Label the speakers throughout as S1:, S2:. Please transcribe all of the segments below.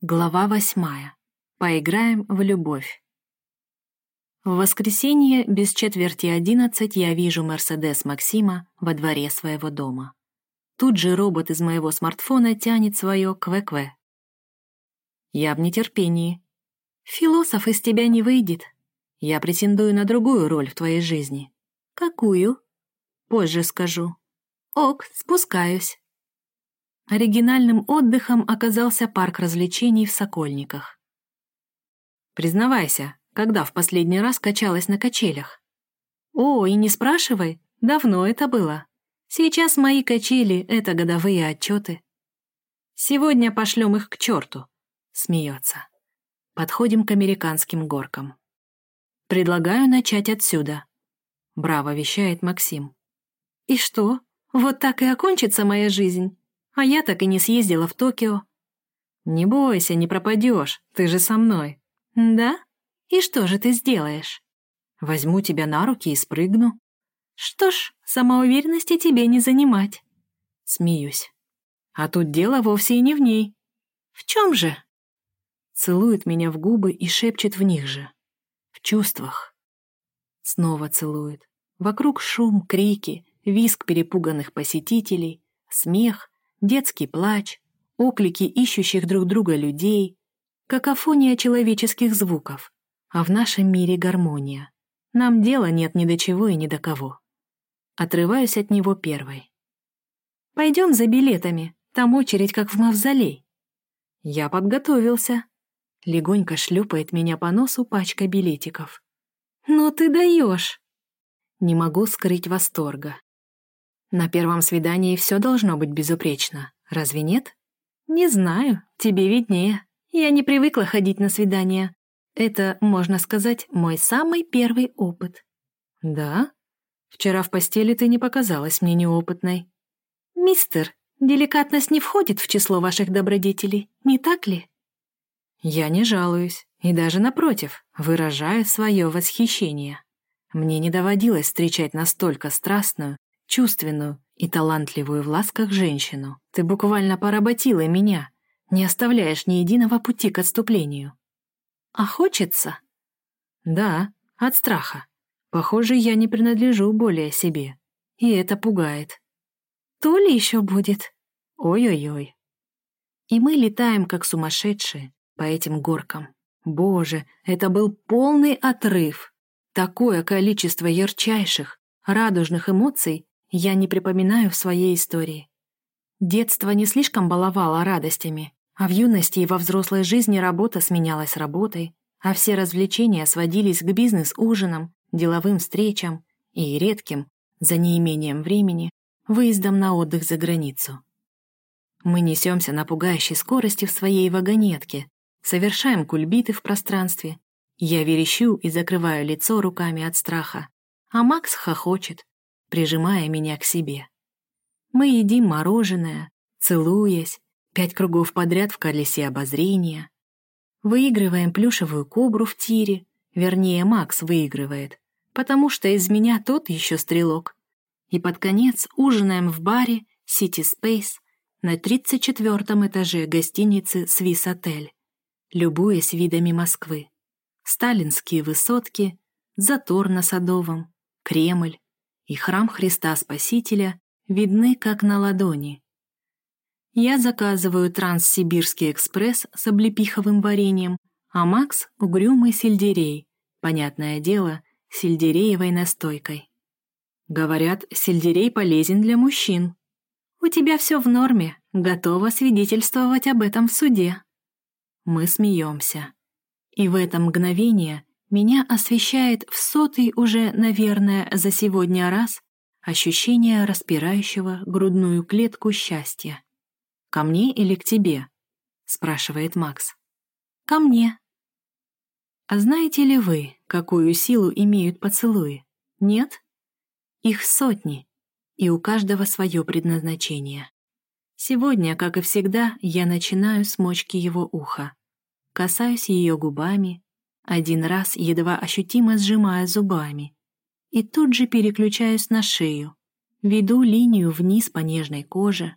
S1: Глава восьмая. Поиграем в любовь. В воскресенье без четверти одиннадцать я вижу Мерседес Максима во дворе своего дома. Тут же робот из моего смартфона тянет свое кве-кве. Я в нетерпении. Философ из тебя не выйдет. Я претендую на другую роль в твоей жизни. Какую? Позже скажу. Ок, спускаюсь. Оригинальным отдыхом оказался парк развлечений в Сокольниках. Признавайся, когда в последний раз качалась на качелях? О, и не спрашивай, давно это было. Сейчас мои качели — это годовые отчеты. Сегодня пошлем их к черту, смеется. Подходим к американским горкам. Предлагаю начать отсюда. Браво вещает Максим. И что, вот так и окончится моя жизнь? А я так и не съездила в Токио. Не бойся, не пропадешь, ты же со мной. Да? И что же ты сделаешь? Возьму тебя на руки и спрыгну. Что ж, самоуверенности тебе не занимать. Смеюсь. А тут дело вовсе и не в ней. В чем же? Целует меня в губы и шепчет в них же. В чувствах. Снова целует. Вокруг шум, крики, визг перепуганных посетителей, смех, детский плач, оклики ищущих друг друга людей, какофония человеческих звуков, а в нашем мире гармония. Нам дела нет ни до чего и ни до кого. Отрываюсь от него первой. «Пойдем за билетами, там очередь как в мавзолей». «Я подготовился», — легонько шлепает меня по носу пачка билетиков. «Но ты даешь!» Не могу скрыть восторга. На первом свидании все должно быть безупречно, разве нет? Не знаю, тебе виднее. Я не привыкла ходить на свидания. Это, можно сказать, мой самый первый опыт. Да? Вчера в постели ты не показалась мне неопытной. Мистер, деликатность не входит в число ваших добродетелей, не так ли? Я не жалуюсь, и даже напротив, выражаю свое восхищение. Мне не доводилось встречать настолько страстную чувственную и талантливую в ласках женщину. Ты буквально поработила меня, не оставляешь ни единого пути к отступлению. А хочется? Да, от страха. Похоже, я не принадлежу более себе. И это пугает. То ли еще будет? Ой-ой-ой. И мы летаем, как сумасшедшие, по этим горкам. Боже, это был полный отрыв. Такое количество ярчайших, радужных эмоций я не припоминаю в своей истории. Детство не слишком баловало радостями, а в юности и во взрослой жизни работа сменялась работой, а все развлечения сводились к бизнес-ужинам, деловым встречам и редким, за неимением времени, выездом на отдых за границу. Мы несемся на пугающей скорости в своей вагонетке, совершаем кульбиты в пространстве. Я верещу и закрываю лицо руками от страха, а Макс хохочет, прижимая меня к себе. Мы едим мороженое, целуясь, пять кругов подряд в колесе обозрения. Выигрываем плюшевую кобру в тире, вернее, Макс выигрывает, потому что из меня тот еще стрелок. И под конец ужинаем в баре City Space на 34 этаже гостиницы Swiss Отель, любуясь видами Москвы. Сталинские высотки, затор на Садовом, Кремль, и храм Христа Спасителя видны как на ладони. Я заказываю Транссибирский экспресс с облепиховым вареньем, а Макс — угрюмый сельдерей, понятное дело, сельдереевой настойкой. Говорят, сельдерей полезен для мужчин. У тебя все в норме, готова свидетельствовать об этом в суде. Мы смеемся. И в это мгновение меня освещает в сотый уже, наверное, за сегодня раз ощущение распирающего грудную клетку счастья. «Ко мне или к тебе?» — спрашивает Макс. «Ко мне». А знаете ли вы, какую силу имеют поцелуи? Нет? Их сотни, и у каждого свое предназначение. Сегодня, как и всегда, я начинаю с мочки его уха. Касаюсь ее губами, один раз едва ощутимо сжимая зубами. И тут же переключаюсь на шею. Веду линию вниз по нежной коже.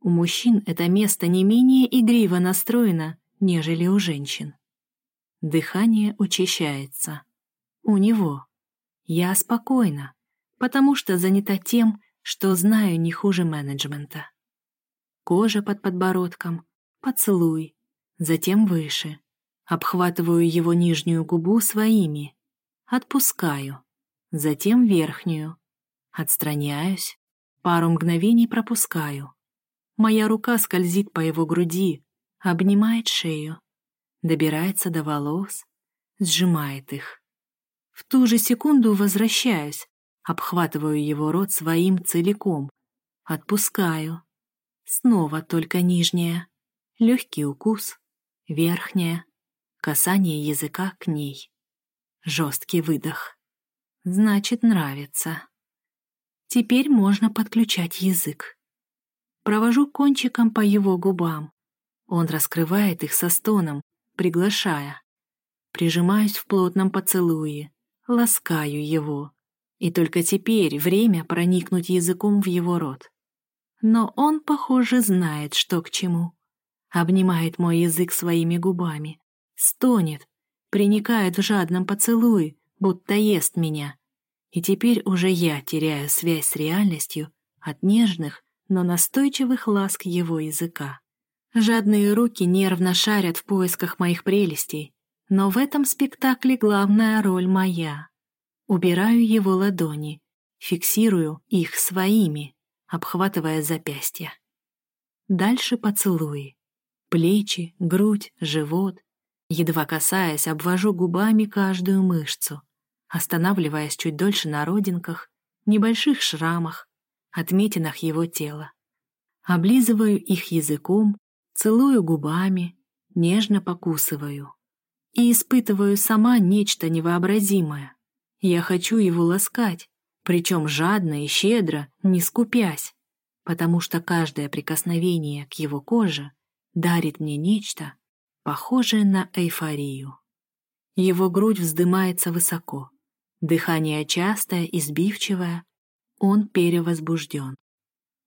S1: У мужчин это место не менее игриво настроено, нежели у женщин. Дыхание учащается. У него. Я спокойна, потому что занята тем, что знаю не хуже менеджмента. Кожа под подбородком, поцелуй, затем выше. Обхватываю его нижнюю губу своими. Отпускаю. Затем верхнюю. Отстраняюсь. Пару мгновений пропускаю. Моя рука скользит по его груди, обнимает шею, добирается до волос, сжимает их. В ту же секунду возвращаюсь, обхватываю его рот своим целиком, отпускаю. Снова только нижняя, легкий укус, верхняя, касание языка к ней. Жесткий выдох. Значит, нравится. Теперь можно подключать язык. Провожу кончиком по его губам. Он раскрывает их со стоном, приглашая. Прижимаюсь в плотном поцелуе, ласкаю его. И только теперь время проникнуть языком в его рот. Но он, похоже, знает, что к чему. Обнимает мой язык своими губами, стонет, приникает в жадном поцелуе, будто ест меня. И теперь уже я теряю связь с реальностью от нежных, но настойчивых ласк его языка. Жадные руки нервно шарят в поисках моих прелестей, но в этом спектакле главная роль моя. Убираю его ладони, фиксирую их своими, обхватывая запястья. Дальше поцелуи. Плечи, грудь, живот. Едва касаясь, обвожу губами каждую мышцу, останавливаясь чуть дольше на родинках, небольших шрамах, отметинах его тела. Облизываю их языком, целую губами, нежно покусываю. И испытываю сама нечто невообразимое. Я хочу его ласкать, причем жадно и щедро, не скупясь, потому что каждое прикосновение к его коже дарит мне нечто, похожее на эйфорию. Его грудь вздымается высоко, дыхание частое и сбивчивое, он перевозбужден.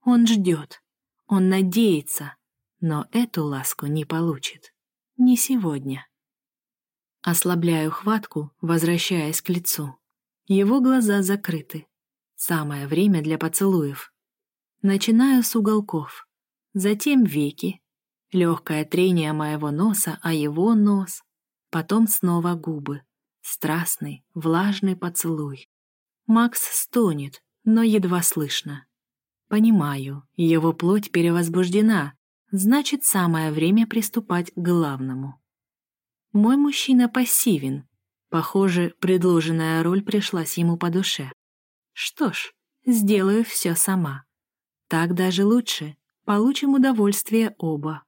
S1: Он ждет, он надеется, но эту ласку не получит. Не сегодня. Ослабляю хватку, возвращаясь к лицу. Его глаза закрыты. Самое время для поцелуев. Начинаю с уголков, затем веки, легкое трение моего носа, а его нос, потом снова губы, страстный, влажный поцелуй. Макс стонет, но едва слышно. Понимаю, его плоть перевозбуждена, значит, самое время приступать к главному. Мой мужчина пассивен. Похоже, предложенная роль пришлась ему по душе. Что ж, сделаю все сама. Так даже лучше, получим удовольствие оба.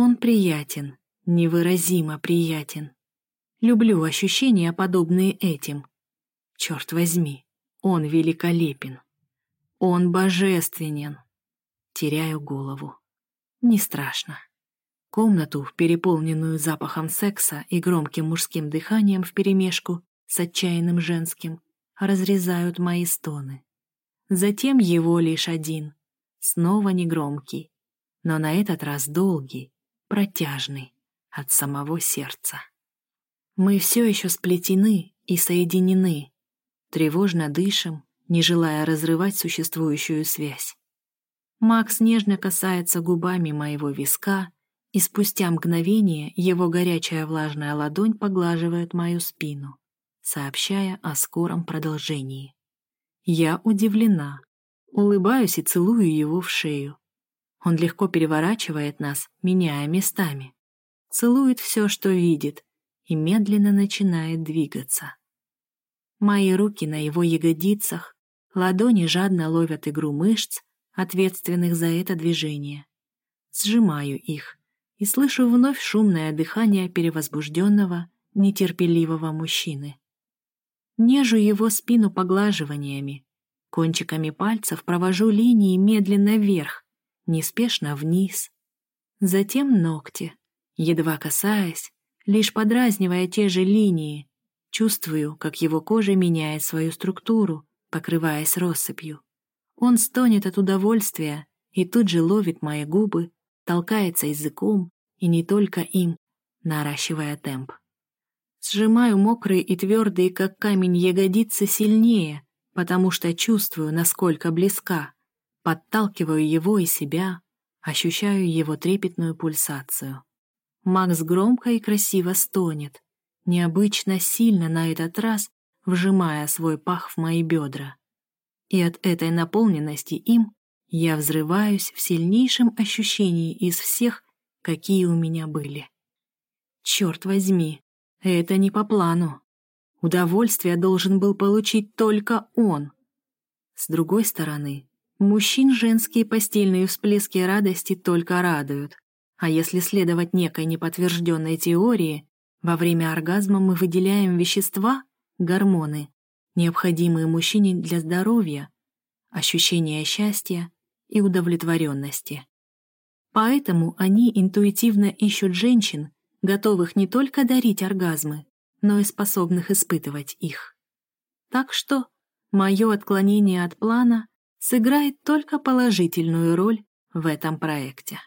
S1: Он приятен, невыразимо приятен. Люблю ощущения, подобные этим. Черт возьми, он великолепен. Он божественен. Теряю голову. Не страшно. Комнату, переполненную запахом секса и громким мужским дыханием вперемешку с отчаянным женским, разрезают мои стоны. Затем его лишь один, снова негромкий, но на этот раз долгий, протяжный, от самого сердца. Мы все еще сплетены и соединены, тревожно дышим, не желая разрывать существующую связь. Макс нежно касается губами моего виска, и спустя мгновение его горячая влажная ладонь поглаживает мою спину сообщая о скором продолжении. Я удивлена, улыбаюсь и целую его в шею. Он легко переворачивает нас, меняя местами. Целует все, что видит, и медленно начинает двигаться. Мои руки на его ягодицах, ладони жадно ловят игру мышц, ответственных за это движение. Сжимаю их и слышу вновь шумное дыхание перевозбужденного, нетерпеливого мужчины. Нежу его спину поглаживаниями. Кончиками пальцев провожу линии медленно вверх, неспешно вниз. Затем ногти, едва касаясь, лишь подразнивая те же линии. Чувствую, как его кожа меняет свою структуру, покрываясь россыпью. Он стонет от удовольствия и тут же ловит мои губы, толкается языком, и не только им, наращивая темп. Сжимаю мокрые и твердые, как камень, ягодицы сильнее, потому что чувствую, насколько близка. Подталкиваю его и себя, ощущаю его трепетную пульсацию. Макс громко и красиво стонет, необычно сильно на этот раз вжимая свой пах в мои бедра. И от этой наполненности им я взрываюсь в сильнейшем ощущении из всех, какие у меня были. Черт возьми, это не по плану. Удовольствие должен был получить только он. С другой стороны, мужчин женские постельные всплески радости только радуют. А если следовать некой неподтвержденной теории, во время оргазма мы выделяем вещества, гормоны, необходимые мужчине для здоровья, ощущения счастья и удовлетворенности. Поэтому они интуитивно ищут женщин, готовых не только дарить оргазмы, но и способных испытывать их. Так что мое отклонение от плана сыграет только положительную роль в этом проекте.